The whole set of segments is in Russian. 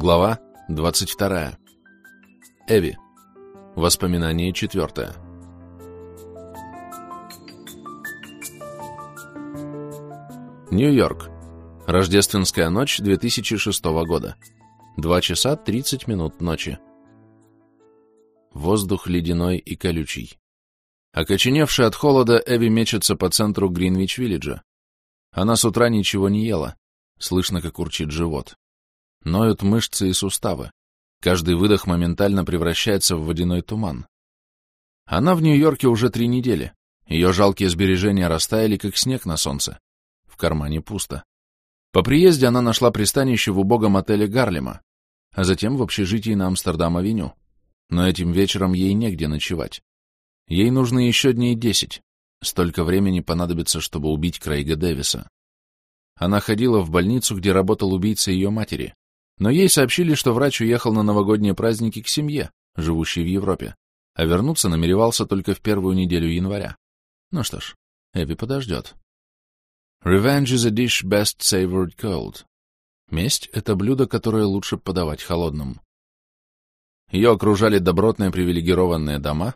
Глава 22. Эви. Воспоминание четвертое. Нью-Йорк. Рождественская ночь 2006 года. 2 часа 30 минут ночи. Воздух ледяной и колючий. Окоченевшая от холода, Эви мечется по центру Гринвич-Виллиджа. Она с утра ничего не ела. Слышно, как урчит живот. Ноют мышцы и суставы. Каждый выдох моментально превращается в водяной туман. Она в Нью-Йорке уже три недели. Ее жалкие сбережения растаяли, как снег на солнце. В кармане пусто. По приезде она нашла пристанище в убогом отеле Гарлема, а затем в общежитии на Амстердам-авеню. Но этим вечером ей негде ночевать. Ей нужно еще дней десять. Столько времени понадобится, чтобы убить Крейга Дэвиса. Она ходила в больницу, где работал убийца ее матери. Но ей сообщили, что врач уехал на новогодние праздники к семье, живущей в Европе, а вернуться намеревался только в первую неделю января. Ну что ж, Эбби подождет. Revenge is a dish best savored cold. Месть — это блюдо, которое лучше подавать холодным. Ее окружали добротные привилегированные дома.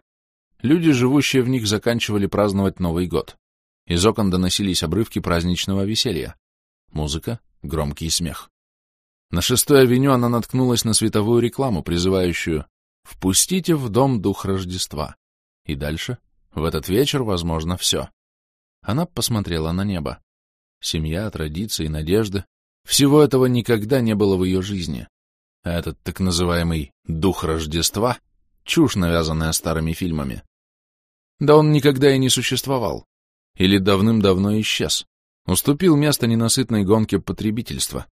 Люди, живущие в них, заканчивали праздновать Новый год. Из окон доносились обрывки праздничного веселья. Музыка, громкий смех. На шестой авеню она наткнулась на световую рекламу, призывающую «Впустите в дом дух Рождества». И дальше, в этот вечер, возможно, все. Она посмотрела на небо. Семья, традиции, надежды. Всего этого никогда не было в ее жизни. А этот так называемый «дух Рождества» — чушь, навязанная старыми фильмами. Да он никогда и не существовал. Или давным-давно исчез. Уступил место ненасытной гонке потребительства.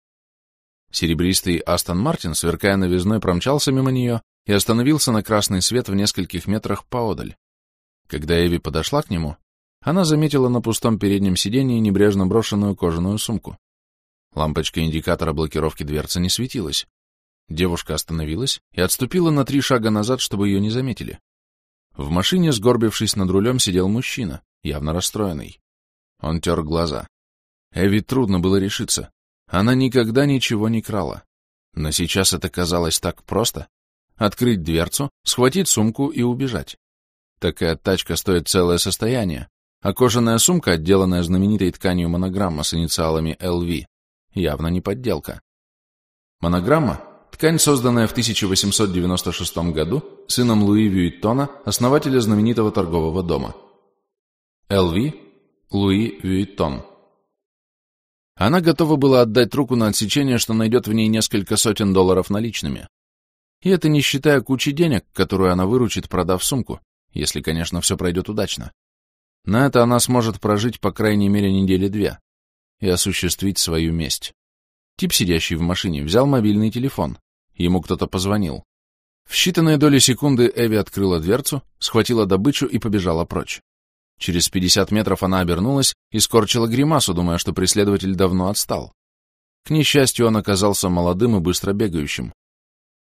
Серебристый Астон Мартин, сверкая новизной, промчался мимо нее и остановился на красный свет в нескольких метрах поодаль. Когда Эви подошла к нему, она заметила на пустом переднем сиденье небрежно брошенную кожаную сумку. Лампочка индикатора блокировки дверцы не светилась. Девушка остановилась и отступила на три шага назад, чтобы ее не заметили. В машине, сгорбившись над рулем, сидел мужчина, явно расстроенный. Он тер глаза. Эви трудно было решиться. Она никогда ничего не крала. Но сейчас это казалось так просто. Открыть дверцу, схватить сумку и убежать. Такая тачка стоит целое состояние, а кожаная сумка, отделанная знаменитой тканью монограмма с инициалами LV, явно не подделка. Монограмма — ткань, созданная в 1896 году сыном Луи Вьюиттона, основателя знаменитого торгового дома. LV — Луи Вьюиттон. Она готова была отдать руку на отсечение, что найдет в ней несколько сотен долларов наличными. И это не считая кучи денег, которую она выручит, продав сумку, если, конечно, все пройдет удачно. На это она сможет прожить по крайней мере недели две и осуществить свою месть. Тип, сидящий в машине, взял мобильный телефон. Ему кто-то позвонил. В считанные доли секунды Эви открыла дверцу, схватила добычу и побежала прочь. Через пятьдесят метров она обернулась и скорчила гримасу, думая, что преследователь давно отстал. К несчастью, он оказался молодым и быстро бегающим.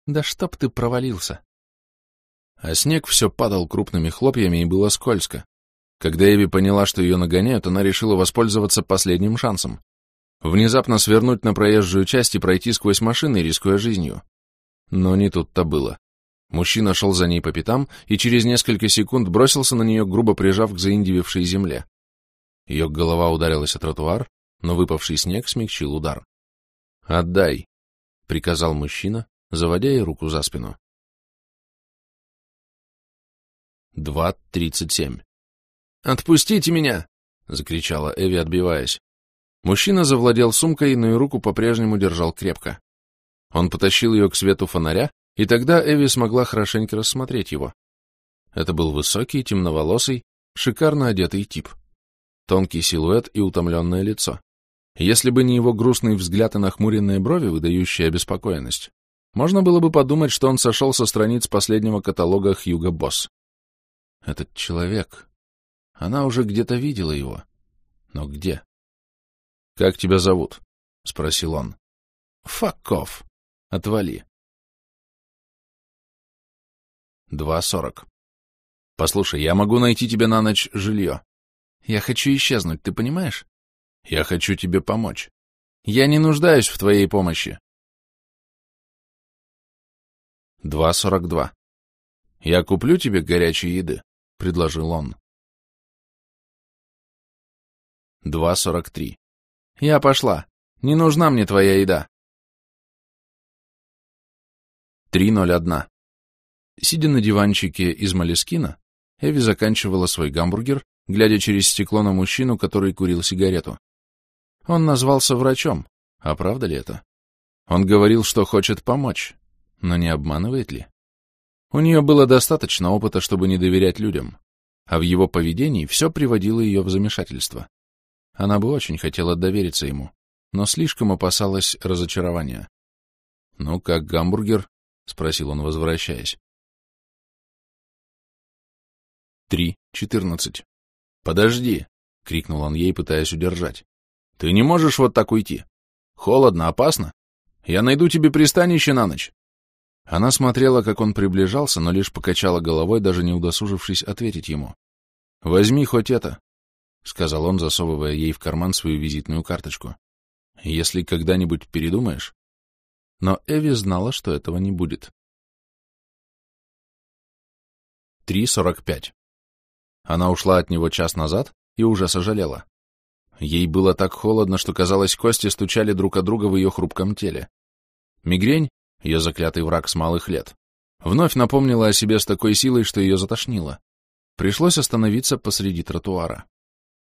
«Да чтоб ты провалился!» А снег все падал крупными хлопьями и было скользко. Когда Эви поняла, что ее нагоняют, она решила воспользоваться последним шансом. Внезапно свернуть на проезжую часть и пройти сквозь машины, рискуя жизнью. Но не тут-то было. Мужчина шел за ней по пятам и через несколько секунд бросился на нее, грубо прижав к заиндивившей земле. Ее голова ударилась о тротуар, но выпавший снег смягчил удар. «Отдай!» — приказал мужчина, заводя ей руку за спину. Два тридцать семь. «Отпустите меня!» — закричала Эви, отбиваясь. Мужчина завладел сумкой, но и руку по-прежнему держал крепко. Он потащил ее к свету фонаря, и тогда Эви смогла хорошенько рассмотреть его. Это был высокий, темноволосый, шикарно одетый тип. Тонкий силуэт и утомленное лицо. Если бы не его грустный взгляд и нахмуренные брови, выдающие обеспокоенность, можно было бы подумать, что он сошел со страниц последнего каталога Хьюго Босс. Этот человек... Она уже где-то видела его. Но где? — Как тебя зовут? — спросил он. — Факов. Отвали. 2.40. Послушай, я могу найти тебе на ночь жилье. Я хочу исчезнуть, ты понимаешь? Я хочу тебе помочь. Я не нуждаюсь в твоей помощи. 2.42. «Я куплю тебе горячей еды», — предложил он. 2.43. «Я пошла. Не нужна мне твоя еда». 3.01. Сидя на диванчике из молескина, Эви заканчивала свой гамбургер, глядя через стекло на мужчину, который курил сигарету. Он назвался врачом. А правда ли это? Он говорил, что хочет помочь. Но не обманывает ли? У нее было достаточно опыта, чтобы не доверять людям, а в его поведении все приводило ее в замешательство. Она бы очень хотела довериться ему, но слишком опасалась разочарования. «Ну, как гамбургер?» — спросил он, возвращаясь. «Три, четырнадцать». «Подожди!» — крикнул он ей, пытаясь удержать. «Ты не можешь вот так уйти. Холодно, опасно. Я найду тебе пристанище на ночь. Она смотрела, как он приближался, но лишь покачала головой, даже не удосужившись ответить ему. «Возьми хоть это», — сказал он, засовывая ей в карман свою визитную карточку. «Если когда-нибудь передумаешь». Но Эви знала, что этого не будет. 3.45. Она ушла от него час назад и уже сожалела. Ей было так холодно, что, казалось, кости стучали друг о друга в ее хрупком теле. Мигрень ее заклятый враг с малых лет, вновь напомнила о себе с такой силой, что ее затошнило. Пришлось остановиться посреди тротуара.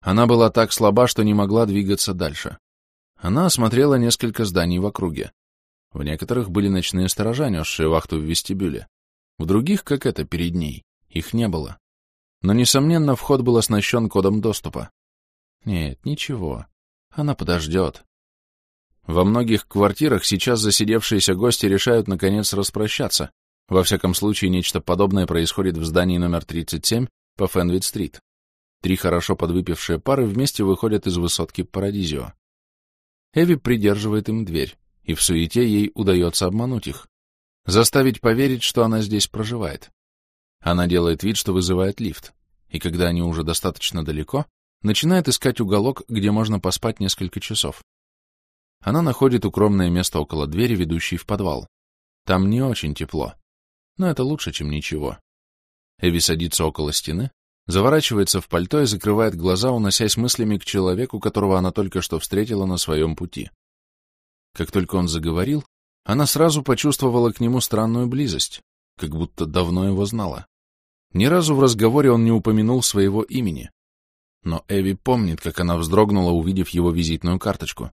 Она была так слаба, что не могла двигаться дальше. Она осмотрела несколько зданий в округе. В некоторых были ночные сторожа, несшие вахту в вестибюле. В других, как это, перед ней, их не было. Но, несомненно, вход был оснащен кодом доступа. Нет, ничего. Она подождет. Во многих квартирах сейчас засидевшиеся гости решают, наконец, распрощаться. Во всяком случае, нечто подобное происходит в здании номер 37 по Фенвит-стрит. Три хорошо подвыпившие пары вместе выходят из высотки Парадизио. Эви придерживает им дверь, и в суете ей удается обмануть их. Заставить поверить, что она здесь проживает. Она делает вид, что вызывает лифт, и когда они уже достаточно далеко, начинает искать уголок, где можно поспать несколько часов. Она находит укромное место около двери, ведущей в подвал. Там не очень тепло, но это лучше, чем ничего. Эви садится около стены, заворачивается в пальто и закрывает глаза, уносясь мыслями к человеку, которого она только что встретила на своем пути. Как только он заговорил, она сразу почувствовала к нему странную близость, как будто давно его знала. Ни разу в разговоре он не упомянул своего имени. Но Эви помнит, как она вздрогнула, увидев его визитную карточку.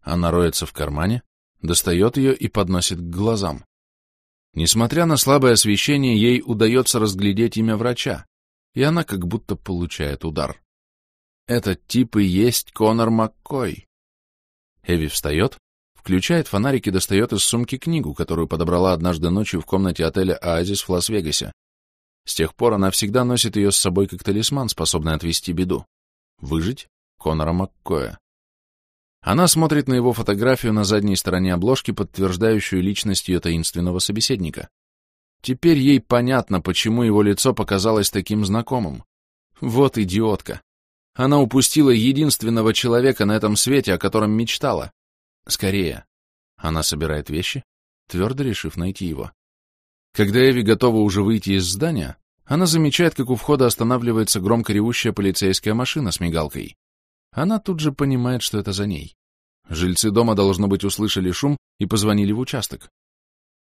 Она роется в кармане, достает ее и подносит к глазам. Несмотря на слабое освещение, ей удается разглядеть имя врача, и она как будто получает удар. Этот тип и есть Конор Маккой. Эви встает, включает фонарик и достает из сумки книгу, которую подобрала однажды ночью в комнате отеля «Оазис» в Лас-Вегасе. С тех пор она всегда носит ее с собой как талисман, способный отвести беду. Выжить Конора Маккоя. Она смотрит на его фотографию на задней стороне обложки, подтверждающую личность ее таинственного собеседника. Теперь ей понятно, почему его лицо показалось таким знакомым. Вот идиотка. Она упустила единственного человека на этом свете, о котором мечтала. Скорее. Она собирает вещи, твердо решив найти его. Когда Эви готова уже выйти из здания, она замечает, как у входа останавливается громко ревущая полицейская машина с мигалкой. Она тут же понимает, что это за ней. Жильцы дома, должно быть, услышали шум и позвонили в участок.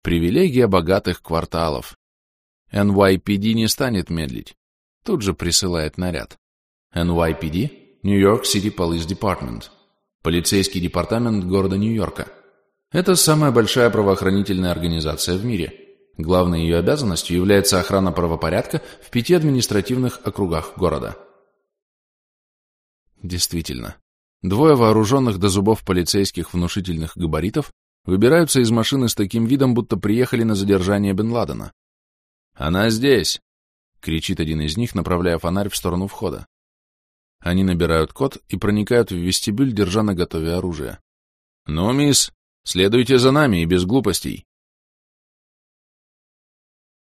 Привилегия богатых кварталов. NYPD не станет медлить. Тут же присылает наряд. NYPD – New York City Police Department. Полицейский департамент города Нью-Йорка. Это самая большая правоохранительная организация в мире. Главной ее обязанностью является охрана правопорядка в пяти административных округах города. Действительно, двое вооруженных до зубов полицейских внушительных габаритов выбираются из машины с таким видом, будто приехали на задержание Бен Ладена. «Она здесь!» — кричит один из них, направляя фонарь в сторону входа. Они набирают код и проникают в вестибюль, держа наготове оружие. «Ну, мисс, следуйте за нами и без глупостей!»